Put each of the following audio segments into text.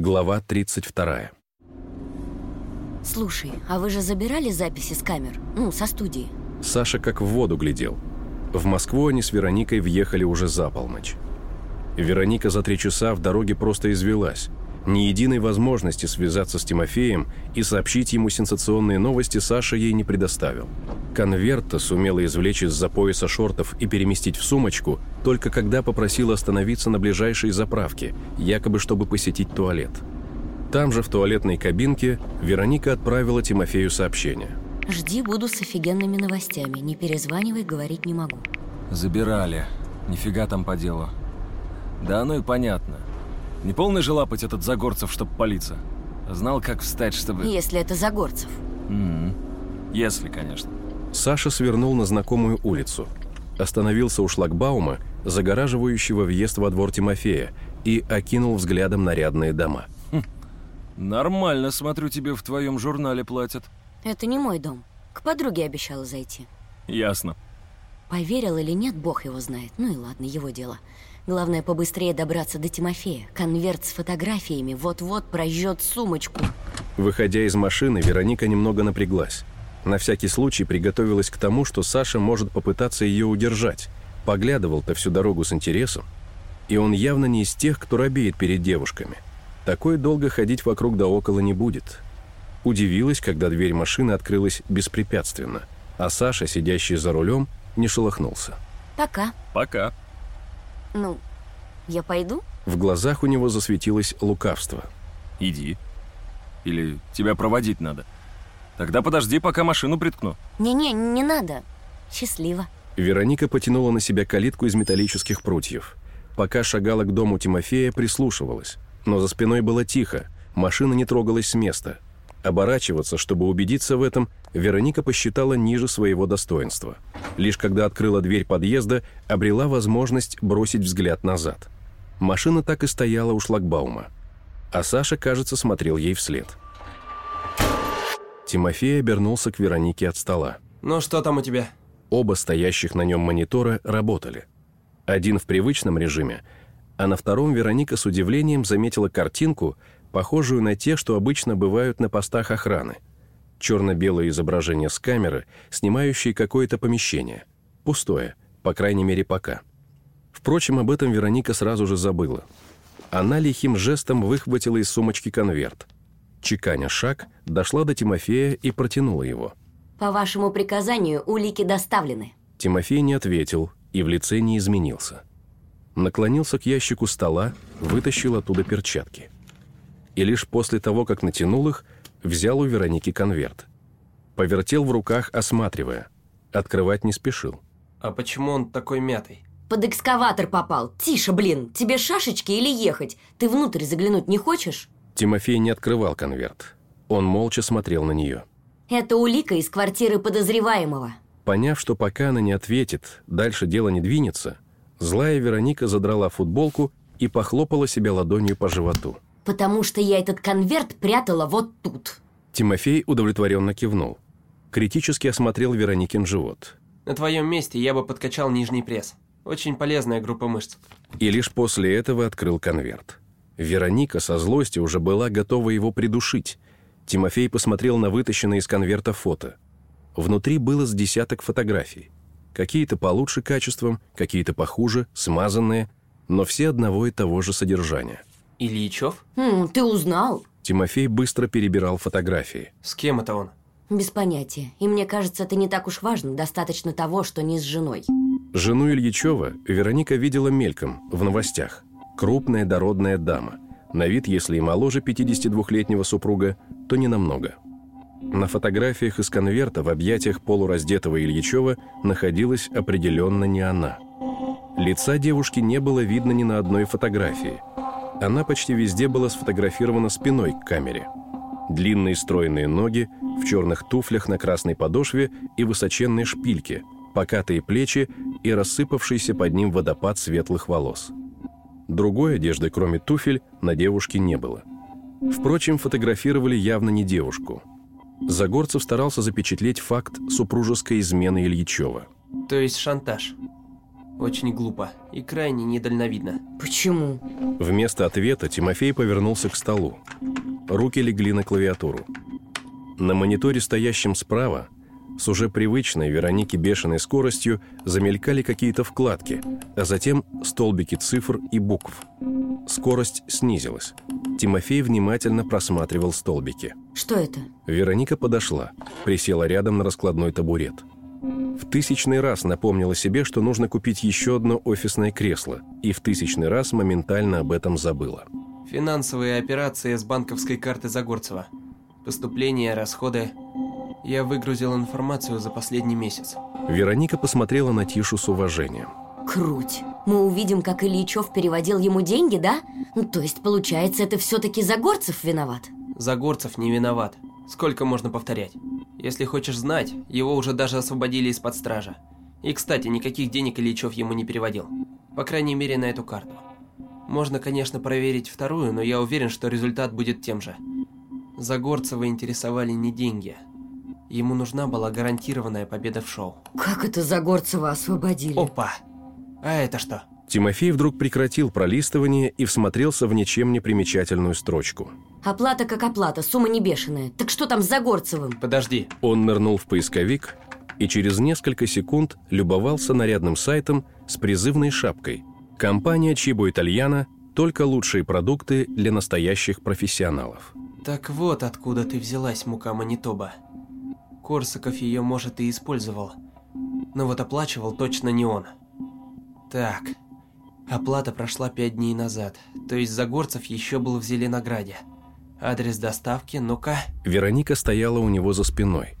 Глава 32. Слушай, а вы же забирали записи с камер? Ну, со студии. Саша как в воду глядел. В Москву они с Вероникой въехали уже за полночь. Вероника за три часа в дороге просто извелась. Ни единой возможности связаться с Тимофеем и сообщить ему сенсационные новости Саша ей не предоставил. Конверта сумела извлечь из-за пояса шортов и переместить в сумочку, только когда попросила остановиться на ближайшей заправке, якобы чтобы посетить туалет. Там же, в туалетной кабинке, Вероника отправила Тимофею сообщение. Жди, буду с офигенными новостями. Не перезванивай, говорить не могу. Забирали. Нифига там по делу. Да оно и понятно. Не полный же лапать этот Загорцев, чтоб палиться. Знал, как встать, чтобы... Если это Загорцев. М-м. Если, конечно. Саша свернул на знакомую улицу. Остановился у шлагбаума, загораживающего въезд во двор Тимофея, и окинул взглядом нарядные дома. Нормально, смотрю, тебе в твоем журнале платят. Это не мой дом. К подруге обещала зайти. Ясно. Поверил или нет, бог его знает. Ну и ладно, его дело. Главное, побыстрее добраться до Тимофея. Конверт с фотографиями вот-вот прожжет сумочку. Выходя из машины, Вероника немного напряглась. На всякий случай приготовилась к тому, что Саша может попытаться ее удержать. Поглядывал-то всю дорогу с интересом. И он явно не из тех, кто робеет перед девушками. Такой долго ходить вокруг да около не будет. Удивилась, когда дверь машины открылась беспрепятственно, а Саша, сидящий за рулем, не шелохнулся. Пока. Пока. Ну, я пойду? В глазах у него засветилось лукавство. Иди. Или тебя проводить надо. Тогда подожди, пока машину приткну. Не-не, не надо. Счастливо. Вероника потянула на себя калитку из металлических прутьев. Пока шагала к дому Тимофея, прислушивалась. Но за спиной было тихо, машина не трогалась с места. Оборачиваться, чтобы убедиться в этом, Вероника посчитала ниже своего достоинства. Лишь когда открыла дверь подъезда, обрела возможность бросить взгляд назад. Машина так и стояла у шлагбаума. А Саша, кажется, смотрел ей вслед. Тимофей обернулся к Веронике от стола. Ну что там у тебя? Оба стоящих на нем монитора работали. Один в привычном режиме, а на втором Вероника с удивлением заметила картинку, похожую на те, что обычно бывают на постах охраны. Черно-белое изображение с камеры, снимающей какое-то помещение. Пустое, по крайней мере пока. Впрочем, об этом Вероника сразу же забыла. Она лихим жестом выхватила из сумочки конверт. Чеканя шаг, дошла до Тимофея и протянула его. По вашему приказанию улики доставлены. Тимофей не ответил и в лице не изменился. Наклонился к ящику стола, вытащил оттуда перчатки. И лишь после того, как натянул их, взял у Вероники конверт. Повертел в руках, осматривая. Открывать не спешил. А почему он такой мятый? Под экскаватор попал. Тише, блин. Тебе шашечки или ехать? Ты внутрь заглянуть не хочешь? Тимофей не открывал конверт. Он молча смотрел на нее. Это улика из квартиры подозреваемого. Поняв, что пока она не ответит, дальше дело не двинется, злая Вероника задрала футболку и похлопала себя ладонью по животу. Потому что я этот конверт прятала вот тут. Тимофей удовлетворенно кивнул. Критически осмотрел Вероникин живот. На твоем месте я бы подкачал нижний пресс. Очень полезная группа мышц. И лишь после этого открыл конверт. Вероника со злости уже была готова его придушить. Тимофей посмотрел на вытащенное из конверта фото. Внутри было с десяток фотографий. Какие-то получше качеством, какие-то похуже, смазанные, но все одного и того же содержания. Ильичев? Хм, ты узнал? Тимофей быстро перебирал фотографии. С кем это он? Без понятия. И мне кажется, это не так уж важно. Достаточно того, что не с женой. Жену Ильичева Вероника видела мельком, в новостях. Крупная дородная дама. На вид, если и моложе 52-летнего супруга, то не намного. На фотографиях из конверта в объятиях полураздетого Ильичева находилась определенно не она. Лица девушки не было видно ни на одной фотографии. Она почти везде была сфотографирована спиной к камере. Длинные стройные ноги, в черных туфлях на красной подошве и высоченной шпильке, покатые плечи и рассыпавшийся под ним водопад светлых волос. Другой одежды, кроме туфель, на девушке не было. Впрочем, фотографировали явно не девушку. Загорцев старался запечатлеть факт супружеской измены Ильичева. То есть шантаж. Очень глупо и крайне недальновидно. Почему? Вместо ответа Тимофей повернулся к столу. Руки легли на клавиатуру. На мониторе, стоящем справа, с уже привычной Веронике бешеной скоростью замелькали какие-то вкладки, а затем столбики цифр и букв. Скорость снизилась. Тимофей внимательно просматривал столбики. Что это? Вероника подошла, присела рядом на раскладной табурет. В тысячный раз напомнила себе, что нужно купить еще одно офисное кресло, и в тысячный раз моментально об этом забыла. Финансовые операции с банковской карты Загорцева. Поступления, расходы. Я выгрузил информацию за последний месяц. Вероника посмотрела на Тишу с уважением. Круть. Мы увидим, как Ильичев переводил ему деньги, да? Ну, то есть, получается, это все-таки Загорцев виноват? Загорцев не виноват. Сколько можно повторять? Если хочешь знать, его уже даже освободили из-под стража. И, кстати, никаких денег Ильичев ему не переводил. По крайней мере, на эту карту. Можно, конечно, проверить вторую, но я уверен, что результат будет тем же. Загорцева интересовали не деньги. Ему нужна была гарантированная победа в шоу. Как это Загорцева освободили? Опа! А это что? Тимофей вдруг прекратил пролистывание и всмотрелся в ничем не примечательную строчку. Оплата как оплата, сумма не бешеная. Так что там с Загорцевым? Подожди. Он нырнул в поисковик и через несколько секунд любовался нарядным сайтом с призывной шапкой. Компания Чибо Итальяна – только лучшие продукты для настоящих профессионалов. Так вот откуда ты взялась, мука Манитоба. Корсаков ее, может, и использовал. Но вот оплачивал точно не он. Так, оплата прошла пять дней назад, то есть Загорцев еще был в Зеленограде. Адрес доставки, ну-ка. Вероника стояла у него за спиной.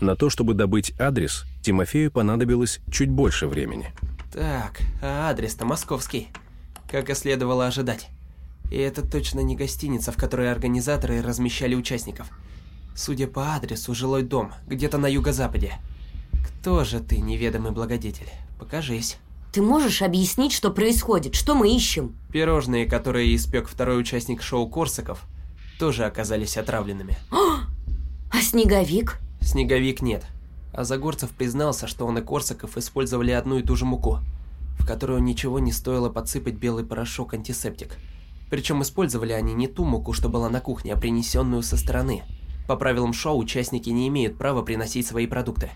На то, чтобы добыть адрес, Тимофею понадобилось чуть больше времени. Так, а адрес-то московский. Как и следовало ожидать. И это точно не гостиница, в которой организаторы размещали участников. Судя по адресу, жилой дом, где-то на юго-западе. Кто же ты, неведомый благодетель? Покажись. Ты можешь объяснить, что происходит? Что мы ищем? Пирожные, которые испек второй участник шоу Корсаков, тоже оказались отравленными. А снеговик? Снеговик нет. А Загорцев признался, что он и Корсаков использовали одну и ту же муку, в которую ничего не стоило подсыпать белый порошок-антисептик. Причем использовали они не ту муку, что была на кухне, а принесенную со стороны. По правилам шоу участники не имеют права приносить свои продукты.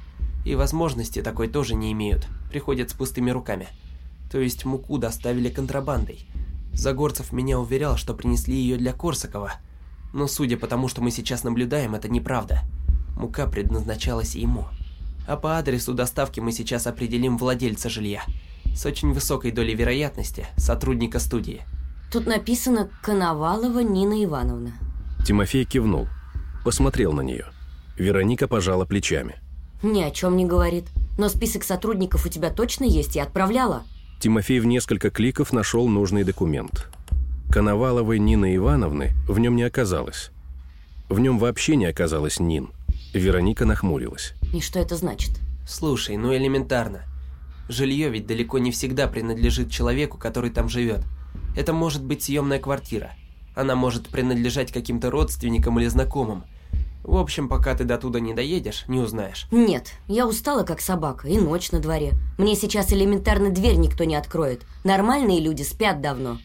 И возможности такой тоже не имеют, приходят с пустыми руками. То есть муку доставили контрабандой. Загорцев меня уверял, что принесли ее для Корсакова. Но судя по тому, что мы сейчас наблюдаем, это неправда. Мука предназначалась ему. А по адресу доставки мы сейчас определим владельца жилья. С очень высокой долей вероятности сотрудника студии. Тут написано «Коновалова Нина Ивановна». Тимофей кивнул, посмотрел на нее. Вероника пожала плечами. Ни о чем не говорит. Но список сотрудников у тебя точно есть, я отправляла. Тимофей в несколько кликов нашел нужный документ. Коноваловой Нины Ивановны в нем не оказалось. В нем вообще не оказалось Нин. Вероника нахмурилась. И что это значит? Слушай, ну элементарно. Жилье ведь далеко не всегда принадлежит человеку, который там живет. Это может быть съемная квартира. Она может принадлежать каким-то родственникам или знакомым. В общем, пока ты до туда не доедешь, не узнаешь. Нет, я устала как собака, и ночь на дворе. Мне сейчас элементарно дверь никто не откроет. Нормальные люди спят давно.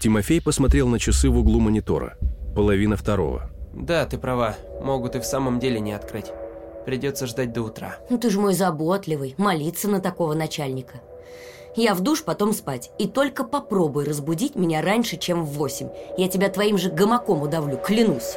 Тимофей посмотрел на часы в углу монитора. Половина второго. Да, ты права. Могут и в самом деле не открыть. Придется ждать до утра. Ну ты ж мой заботливый, молиться на такого начальника. Я в душ, потом спать. И только попробуй разбудить меня раньше, чем в восемь. Я тебя твоим же гамаком удавлю, клянусь.